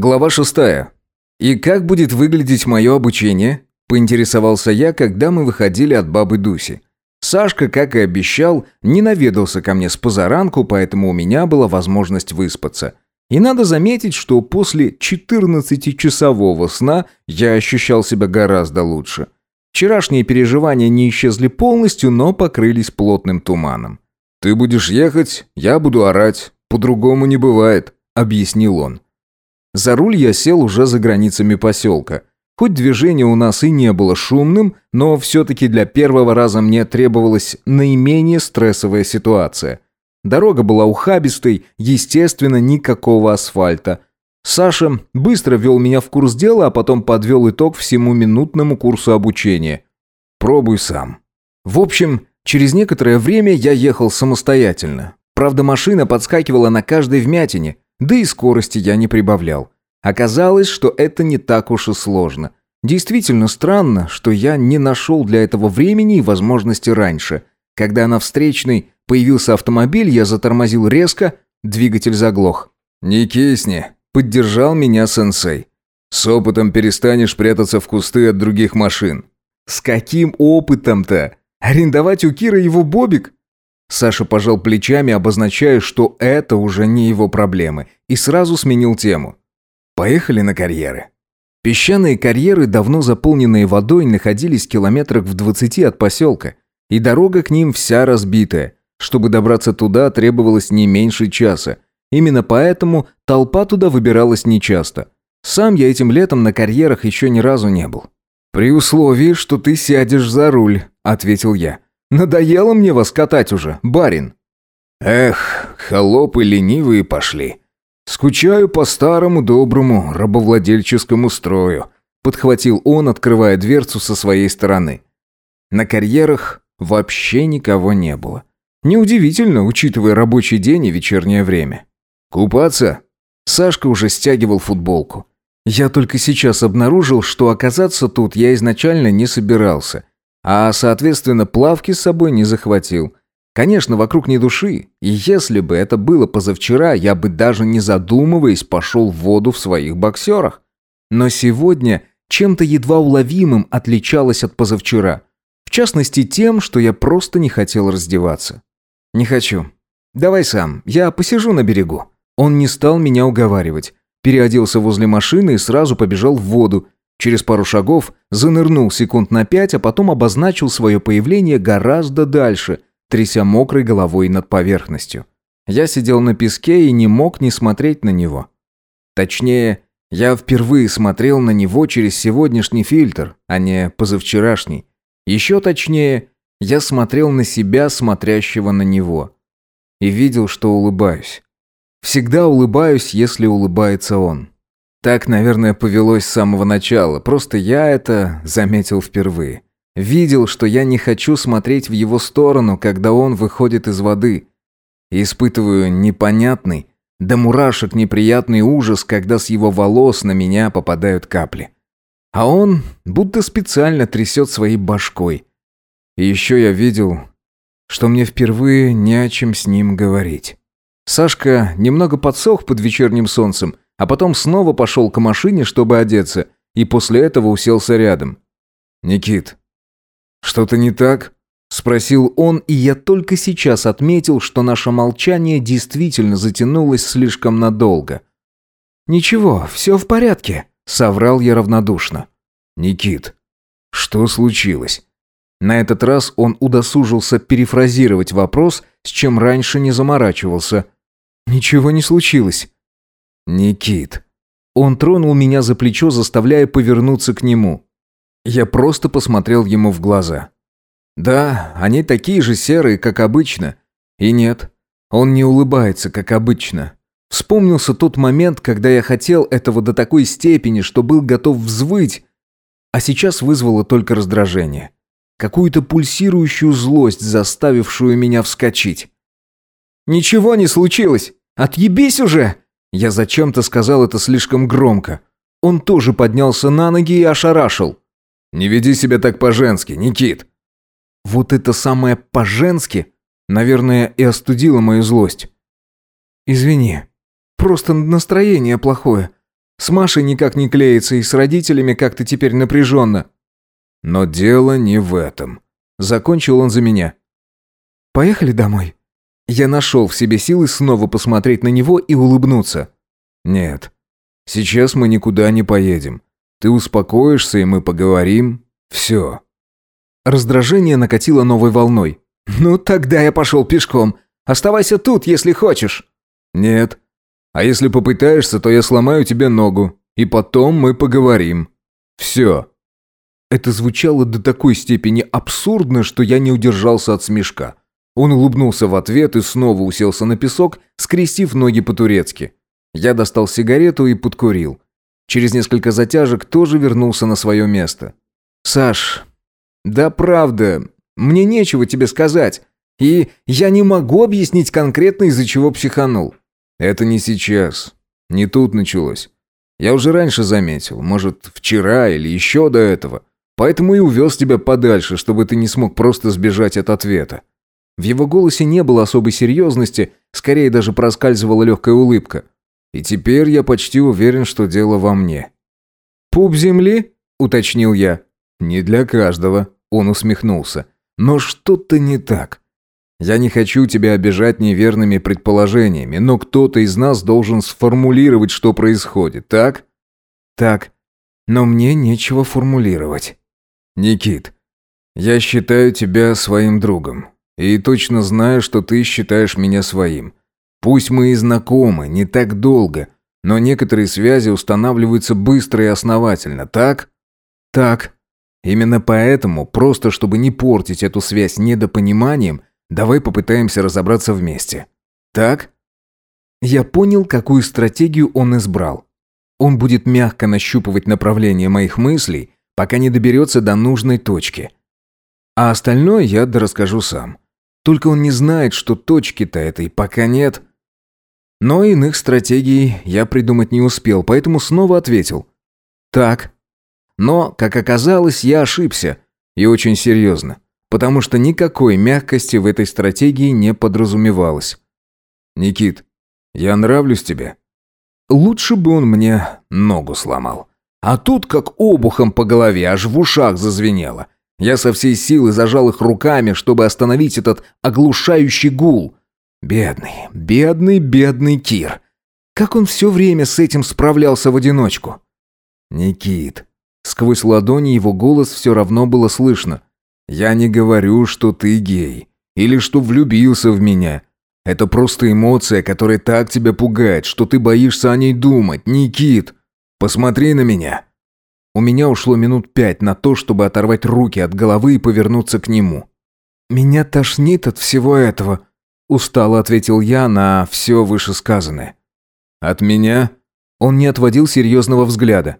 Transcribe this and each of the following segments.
Глава шестая. «И как будет выглядеть мое обучение?» – поинтересовался я, когда мы выходили от бабы Дуси. Сашка, как и обещал, не наведался ко мне с позаранку, поэтому у меня была возможность выспаться. И надо заметить, что после 14-часового сна я ощущал себя гораздо лучше. Вчерашние переживания не исчезли полностью, но покрылись плотным туманом. «Ты будешь ехать, я буду орать. По-другому не бывает», – объяснил он. За руль я сел уже за границами поселка. Хоть движение у нас и не было шумным, но все-таки для первого раза мне требовалась наименее стрессовая ситуация. Дорога была ухабистой, естественно, никакого асфальта. Саша быстро ввел меня в курс дела, а потом подвел итог всему минутному курсу обучения. Пробуй сам. В общем, через некоторое время я ехал самостоятельно. Правда, машина подскакивала на каждой вмятине – да и скорости я не прибавлял. Оказалось, что это не так уж и сложно. Действительно странно, что я не нашел для этого времени и возможности раньше. Когда на встречной появился автомобиль, я затормозил резко, двигатель заглох. «Не кисни», — поддержал меня сенсей. «С опытом перестанешь прятаться в кусты от других машин». «С каким опытом-то? Арендовать у Кира его бобик? Саша пожал плечами, обозначая, что это уже не его проблемы, и сразу сменил тему. «Поехали на карьеры». Песчаные карьеры, давно заполненные водой, находились километрах в двадцати от поселка, и дорога к ним вся разбитая. Чтобы добраться туда, требовалось не меньше часа. Именно поэтому толпа туда выбиралась нечасто. Сам я этим летом на карьерах еще ни разу не был. «При условии, что ты сядешь за руль», — ответил я. Надоело мне вас катать уже, барин». «Эх, холопы ленивые пошли. Скучаю по старому доброму рабовладельческому строю», подхватил он, открывая дверцу со своей стороны. На карьерах вообще никого не было. Неудивительно, учитывая рабочий день и вечернее время. «Купаться?» Сашка уже стягивал футболку. Я только сейчас обнаружил, что оказаться тут я изначально не собирался. А, соответственно, плавки с собой не захватил. Конечно, вокруг ни души. И если бы это было позавчера, я бы даже не задумываясь пошел в воду в своих боксерах. Но сегодня чем-то едва уловимым отличалось от позавчера. В частности тем, что я просто не хотел раздеваться. «Не хочу. Давай сам, я посижу на берегу». Он не стал меня уговаривать. Переоделся возле машины и сразу побежал в воду, Через пару шагов занырнул секунд на пять, а потом обозначил свое появление гораздо дальше, тряся мокрой головой над поверхностью. Я сидел на песке и не мог не смотреть на него. Точнее, я впервые смотрел на него через сегодняшний фильтр, а не позавчерашний. Еще точнее, я смотрел на себя, смотрящего на него. И видел, что улыбаюсь. Всегда улыбаюсь, если улыбается он. Так, наверное, повелось с самого начала, просто я это заметил впервые. Видел, что я не хочу смотреть в его сторону, когда он выходит из воды. И испытываю непонятный, да мурашек неприятный ужас, когда с его волос на меня попадают капли. А он будто специально трясет своей башкой. И еще я видел, что мне впервые не о чем с ним говорить. Сашка немного подсох под вечерним солнцем, а потом снова пошел к машине, чтобы одеться, и после этого уселся рядом. «Никит, что-то не так?» – спросил он, и я только сейчас отметил, что наше молчание действительно затянулось слишком надолго. «Ничего, все в порядке», – соврал я равнодушно. «Никит, что случилось?» На этот раз он удосужился перефразировать вопрос, с чем раньше не заморачивался. «Ничего не случилось», «Никит». Он тронул меня за плечо, заставляя повернуться к нему. Я просто посмотрел ему в глаза. Да, они такие же серые, как обычно. И нет, он не улыбается, как обычно. Вспомнился тот момент, когда я хотел этого до такой степени, что был готов взвыть, а сейчас вызвало только раздражение. Какую-то пульсирующую злость, заставившую меня вскочить. «Ничего не случилось! Отъебись уже!» Я зачем-то сказал это слишком громко. Он тоже поднялся на ноги и ошарашил. «Не веди себя так по-женски, Никит!» Вот это самое «по-женски» наверное, и остудило мою злость. «Извини, просто настроение плохое. С Машей никак не клеится, и с родителями как-то теперь напряженно». «Но дело не в этом». Закончил он за меня. «Поехали домой?» Я нашел в себе силы снова посмотреть на него и улыбнуться. «Нет, сейчас мы никуда не поедем. Ты успокоишься, и мы поговорим. Все». Раздражение накатило новой волной. «Ну, тогда я пошел пешком. Оставайся тут, если хочешь». «Нет. А если попытаешься, то я сломаю тебе ногу. И потом мы поговорим. Все». Это звучало до такой степени абсурдно, что я не удержался от смешка. Он улыбнулся в ответ и снова уселся на песок, скрестив ноги по-турецки. Я достал сигарету и подкурил. Через несколько затяжек тоже вернулся на свое место. «Саш, да правда, мне нечего тебе сказать. И я не могу объяснить конкретно, из-за чего психанул». «Это не сейчас. Не тут началось. Я уже раньше заметил, может, вчера или еще до этого. Поэтому и увез тебя подальше, чтобы ты не смог просто сбежать от ответа». В его голосе не было особой серьезности, скорее даже проскальзывала легкая улыбка. «И теперь я почти уверен, что дело во мне». «Пуп земли?» – уточнил я. «Не для каждого», – он усмехнулся. «Но что-то не так. Я не хочу тебя обижать неверными предположениями, но кто-то из нас должен сформулировать, что происходит, так?» «Так. Но мне нечего формулировать». «Никит, я считаю тебя своим другом. И точно знаю, что ты считаешь меня своим. Пусть мы и знакомы, не так долго, но некоторые связи устанавливаются быстро и основательно, так? Так. Именно поэтому, просто чтобы не портить эту связь недопониманием, давай попытаемся разобраться вместе. Так? Я понял, какую стратегию он избрал. Он будет мягко нащупывать направление моих мыслей, пока не доберется до нужной точки. А остальное я расскажу сам. Только он не знает, что точки-то этой пока нет. Но иных стратегий я придумать не успел, поэтому снова ответил. Так. Но, как оказалось, я ошибся. И очень серьезно. Потому что никакой мягкости в этой стратегии не подразумевалось. «Никит, я нравлюсь тебе?» Лучше бы он мне ногу сломал. А тут как обухом по голове, аж в ушах зазвенело. Я со всей силы зажал их руками, чтобы остановить этот оглушающий гул. Бедный, бедный, бедный Кир. Как он все время с этим справлялся в одиночку? «Никит». Сквозь ладони его голос все равно было слышно. «Я не говорю, что ты гей. Или что влюбился в меня. Это просто эмоция, которая так тебя пугает, что ты боишься о ней думать, Никит. Посмотри на меня». У меня ушло минут пять на то, чтобы оторвать руки от головы и повернуться к нему. «Меня тошнит от всего этого», – устало ответил я на все вышесказанное. «От меня?» Он не отводил серьезного взгляда.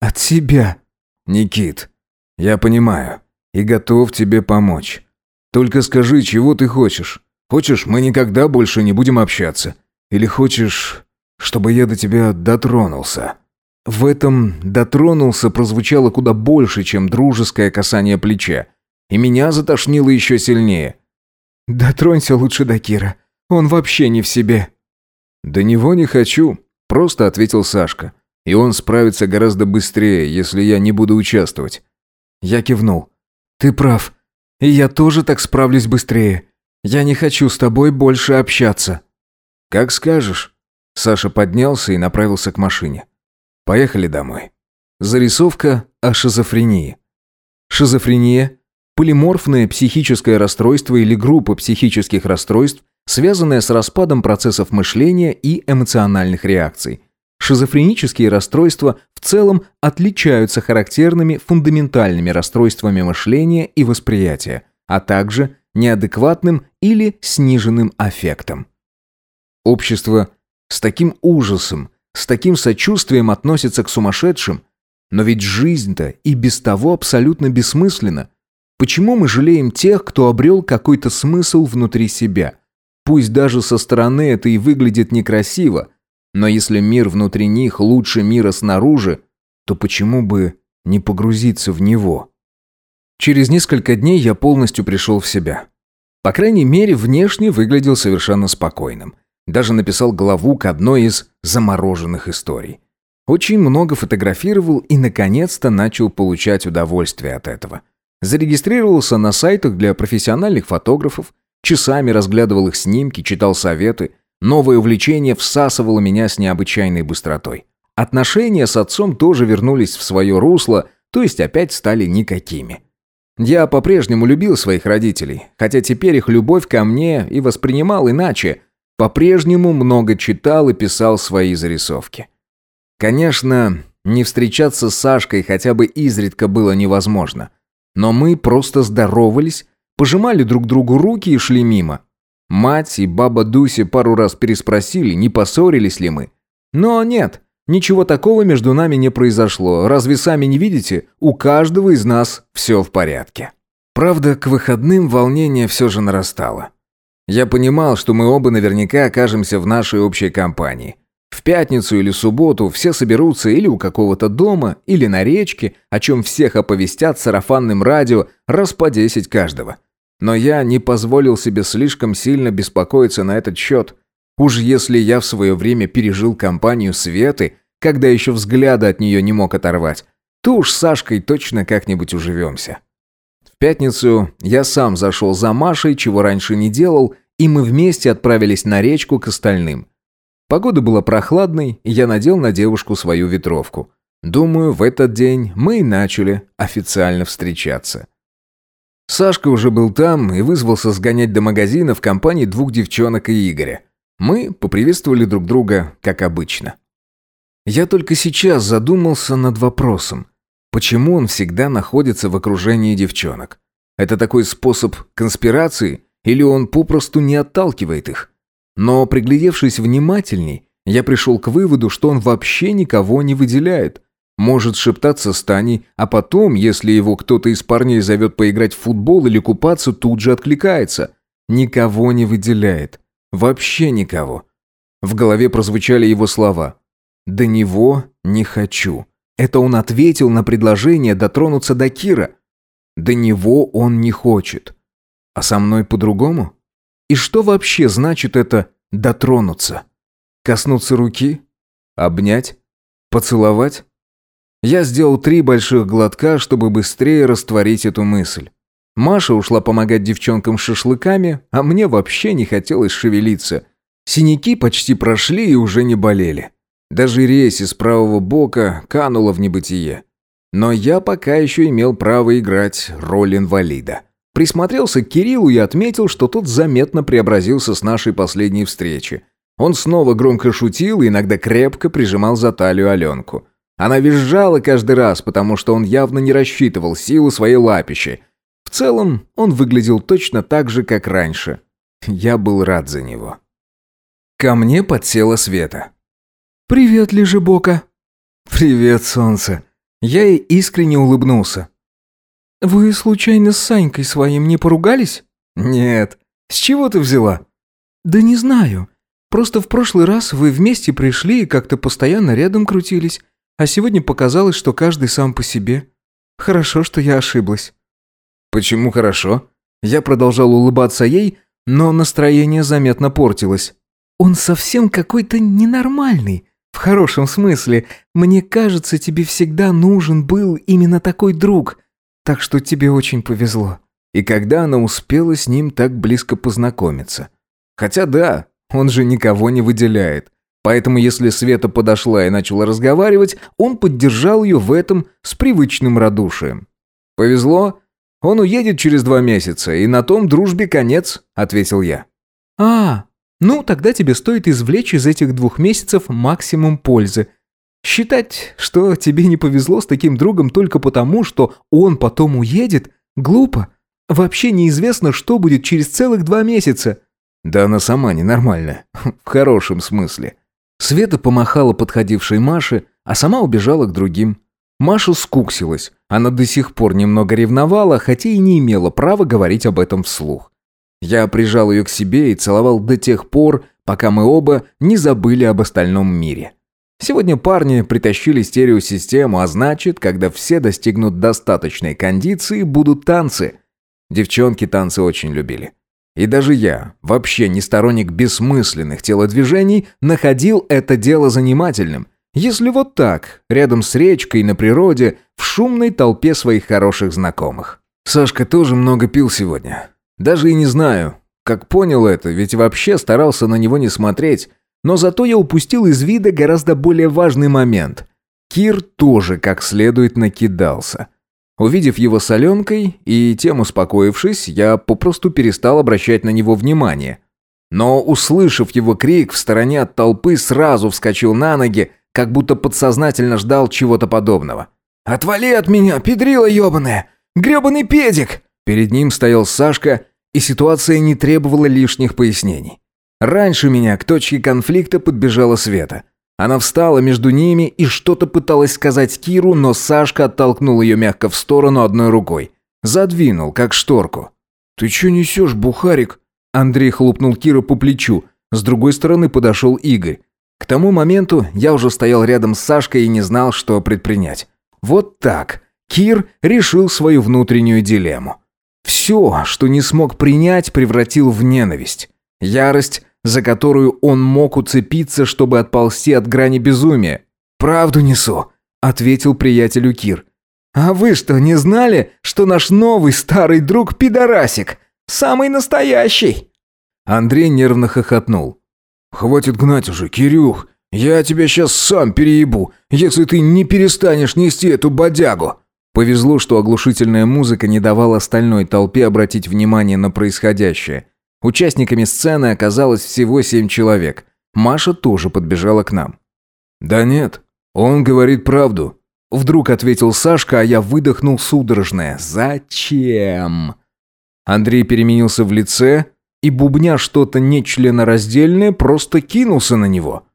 «От себя». «Никит, я понимаю и готов тебе помочь. Только скажи, чего ты хочешь? Хочешь, мы никогда больше не будем общаться? Или хочешь, чтобы я до тебя дотронулся?» В этом «дотронулся» прозвучало куда больше, чем дружеское касание плеча. И меня затошнило еще сильнее. «Дотронься лучше до Кира. Он вообще не в себе». «До него не хочу», — просто ответил Сашка. «И он справится гораздо быстрее, если я не буду участвовать». Я кивнул. «Ты прав. И я тоже так справлюсь быстрее. Я не хочу с тобой больше общаться». «Как скажешь». Саша поднялся и направился к машине. Поехали домой. Зарисовка о шизофрении. Шизофрения – полиморфное психическое расстройство или группа психических расстройств, связанная с распадом процессов мышления и эмоциональных реакций. Шизофренические расстройства в целом отличаются характерными фундаментальными расстройствами мышления и восприятия, а также неадекватным или сниженным аффектом. Общество с таким ужасом – с таким сочувствием относится к сумасшедшим. Но ведь жизнь-то и без того абсолютно бессмысленна. Почему мы жалеем тех, кто обрел какой-то смысл внутри себя? Пусть даже со стороны это и выглядит некрасиво, но если мир внутри них лучше мира снаружи, то почему бы не погрузиться в него? Через несколько дней я полностью пришел в себя. По крайней мере, внешне выглядел совершенно спокойным. Даже написал главу к одной из замороженных историй. Очень много фотографировал и, наконец-то, начал получать удовольствие от этого. Зарегистрировался на сайтах для профессиональных фотографов, часами разглядывал их снимки, читал советы. Новое увлечение всасывало меня с необычайной быстротой. Отношения с отцом тоже вернулись в свое русло, то есть опять стали никакими. Я по-прежнему любил своих родителей, хотя теперь их любовь ко мне и воспринимал иначе. По-прежнему много читал и писал свои зарисовки. Конечно, не встречаться с Сашкой хотя бы изредка было невозможно. Но мы просто здоровались, пожимали друг другу руки и шли мимо. Мать и баба Дуси пару раз переспросили, не поссорились ли мы. Но нет, ничего такого между нами не произошло. Разве сами не видите? У каждого из нас все в порядке. Правда, к выходным волнение все же нарастало. Я понимал, что мы оба наверняка окажемся в нашей общей компании. В пятницу или субботу все соберутся или у какого-то дома, или на речке, о чем всех оповестят сарафанным радио раз по десять каждого. Но я не позволил себе слишком сильно беспокоиться на этот счет. Уж если я в свое время пережил компанию Светы, когда еще взгляда от нее не мог оторвать, то уж с Сашкой точно как-нибудь уживемся. Пятницу я сам зашел за Машей, чего раньше не делал, и мы вместе отправились на речку к остальным. Погода была прохладной, и я надел на девушку свою ветровку. Думаю, в этот день мы и начали официально встречаться. Сашка уже был там и вызвался сгонять до магазина в компании двух девчонок и Игоря. Мы поприветствовали друг друга, как обычно. Я только сейчас задумался над вопросом, почему он всегда находится в окружении девчонок. Это такой способ конспирации или он попросту не отталкивает их? Но приглядевшись внимательней, я пришел к выводу, что он вообще никого не выделяет. Может шептаться с Таней, а потом, если его кто-то из парней зовет поиграть в футбол или купаться, тут же откликается. Никого не выделяет. Вообще никого. В голове прозвучали его слова. «До него не хочу». Это он ответил на предложение дотронуться до Кира. До него он не хочет. А со мной по-другому? И что вообще значит это «дотронуться»? Коснуться руки? Обнять? Поцеловать? Я сделал три больших глотка, чтобы быстрее растворить эту мысль. Маша ушла помогать девчонкам с шашлыками, а мне вообще не хотелось шевелиться. Синяки почти прошли и уже не болели. Даже резь из правого бока канула в небытие. Но я пока еще имел право играть роль инвалида. Присмотрелся к Кириллу и отметил, что тот заметно преобразился с нашей последней встречи. Он снова громко шутил и иногда крепко прижимал за талию Аленку. Она визжала каждый раз, потому что он явно не рассчитывал силу своей лапищи. В целом, он выглядел точно так же, как раньше. Я был рад за него. Ко мне подсела Света. «Привет, Лежебока». «Привет, солнце». Я ей искренне улыбнулся. «Вы случайно с Санькой своим не поругались?» «Нет. С чего ты взяла?» «Да не знаю. Просто в прошлый раз вы вместе пришли и как-то постоянно рядом крутились. А сегодня показалось, что каждый сам по себе. Хорошо, что я ошиблась». «Почему хорошо?» Я продолжал улыбаться ей, но настроение заметно портилось. «Он совсем какой-то ненормальный. В хорошем смысле. Мне кажется, тебе всегда нужен был именно такой друг. Так что тебе очень повезло». И когда она успела с ним так близко познакомиться. Хотя да, он же никого не выделяет. Поэтому если Света подошла и начала разговаривать, он поддержал ее в этом с привычным радушием. «Повезло. Он уедет через два месяца, и на том дружбе конец», — ответил я. «А, ну тогда тебе стоит извлечь из этих двух месяцев максимум пользы. Считать, что тебе не повезло с таким другом только потому, что он потом уедет, глупо. Вообще неизвестно, что будет через целых два месяца». «Да она сама ненормальная. В хорошем смысле». Света помахала подходившей Маше, а сама убежала к другим. Маша скуксилась. Она до сих пор немного ревновала, хотя и не имела права говорить об этом вслух. Я прижал ее к себе и целовал до тех пор, пока мы оба не забыли об остальном мире. Сегодня парни притащили стереосистему, а значит, когда все достигнут достаточной кондиции, будут танцы. Девчонки танцы очень любили. И даже я, вообще не сторонник бессмысленных телодвижений, находил это дело занимательным. Если вот так, рядом с речкой, на природе, в шумной толпе своих хороших знакомых. Сашка тоже много пил сегодня. Даже и не знаю, как понял это, ведь вообще старался на него не смотреть. Но зато я упустил из вида гораздо более важный момент. Кир тоже как следует накидался. Увидев его соленкой и тем успокоившись, я попросту перестал обращать на него внимание. Но, услышав его крик, в стороне от толпы сразу вскочил на ноги, как будто подсознательно ждал чего-то подобного. «Отвали от меня, педрила ебаная! Гребаный педик!» Перед ним стоял Сашка, и ситуация не требовала лишних пояснений. Раньше меня к точке конфликта подбежала Света. Она встала между ними и что-то пыталась сказать Киру, но Сашка оттолкнул ее мягко в сторону одной рукой. Задвинул, как шторку. «Ты что несешь, бухарик?» Андрей хлопнул Кира по плечу. С другой стороны подошел Игорь. К тому моменту я уже стоял рядом с Сашкой и не знал, что предпринять. Вот так. Кир решил свою внутреннюю дилемму. Все, что не смог принять, превратил в ненависть. Ярость, за которую он мог уцепиться, чтобы отползти от грани безумия. «Правду несу», — ответил приятелю Кир. «А вы что, не знали, что наш новый старый друг пидорасик? Самый настоящий!» Андрей нервно хохотнул. «Хватит гнать уже, Кирюх. Я тебя сейчас сам переебу, если ты не перестанешь нести эту бодягу». Повезло, что оглушительная музыка не давала остальной толпе обратить внимание на происходящее. Участниками сцены оказалось всего семь человек. Маша тоже подбежала к нам. «Да нет, он говорит правду», — вдруг ответил Сашка, а я выдохнул судорожное. «Зачем?» Андрей переменился в лице и, бубня что-то нечленораздельное, просто кинулся на него.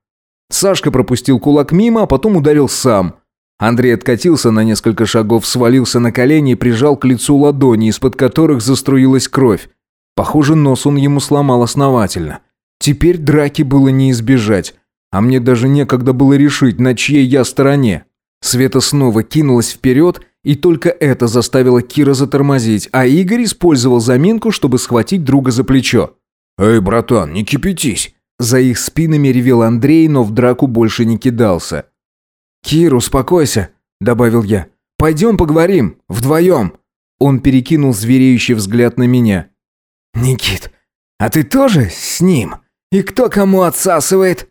Сашка пропустил кулак мимо, а потом ударил сам. Андрей откатился на несколько шагов, свалился на колени и прижал к лицу ладони, из-под которых заструилась кровь. Похоже, нос он ему сломал основательно. Теперь драки было не избежать, а мне даже некогда было решить, на чьей я стороне. Света снова кинулась вперед, и только это заставило Кира затормозить, а Игорь использовал заминку, чтобы схватить друга за плечо. «Эй, братан, не кипятись!» За их спинами ревел Андрей, но в драку больше не кидался. «Кир, успокойся», — добавил я. «Пойдем поговорим, вдвоем». Он перекинул звереющий взгляд на меня. «Никит, а ты тоже с ним? И кто кому отсасывает?»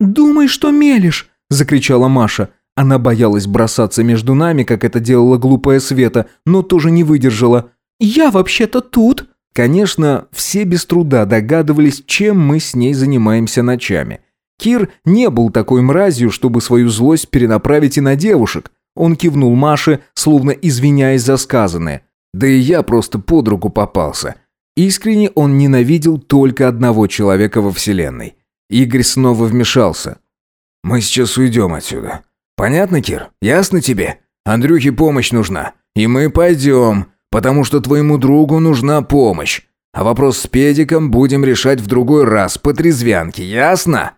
«Думай, что мелешь», — закричала Маша. Она боялась бросаться между нами, как это делала глупая Света, но тоже не выдержала. «Я вообще-то тут». Конечно, все без труда догадывались, чем мы с ней занимаемся ночами. Кир не был такой мразью, чтобы свою злость перенаправить и на девушек. Он кивнул Маше, словно извиняясь за сказанное. Да и я просто под руку попался. Искренне он ненавидел только одного человека во Вселенной. Игорь снова вмешался. «Мы сейчас уйдем отсюда. Понятно, Кир? Ясно тебе? Андрюхе помощь нужна. И мы пойдем, потому что твоему другу нужна помощь. А вопрос с педиком будем решать в другой раз, по трезвянке, ясно?»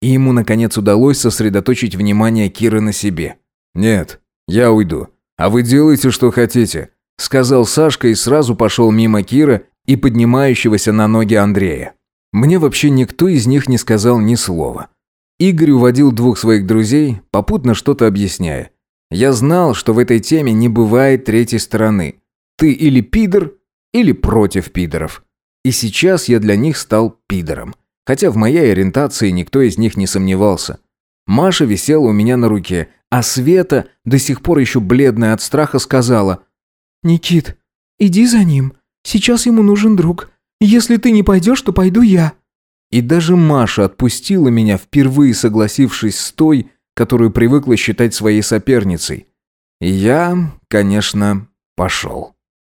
И ему, наконец, удалось сосредоточить внимание Киры на себе. «Нет, я уйду. А вы делайте, что хотите», — сказал Сашка и сразу пошел мимо Кира и поднимающегося на ноги Андрея. Мне вообще никто из них не сказал ни слова. Игорь уводил двух своих друзей, попутно что-то объясняя. Я знал, что в этой теме не бывает третьей стороны. Ты или пидор, или против пидоров. И сейчас я для них стал пидором хотя в моей ориентации никто из них не сомневался. Маша висела у меня на руке, а Света, до сих пор еще бледная от страха, сказала «Никит, иди за ним. Сейчас ему нужен друг. Если ты не пойдешь, то пойду я». И даже Маша отпустила меня, впервые согласившись с той, которую привыкла считать своей соперницей. И я, конечно, пошел.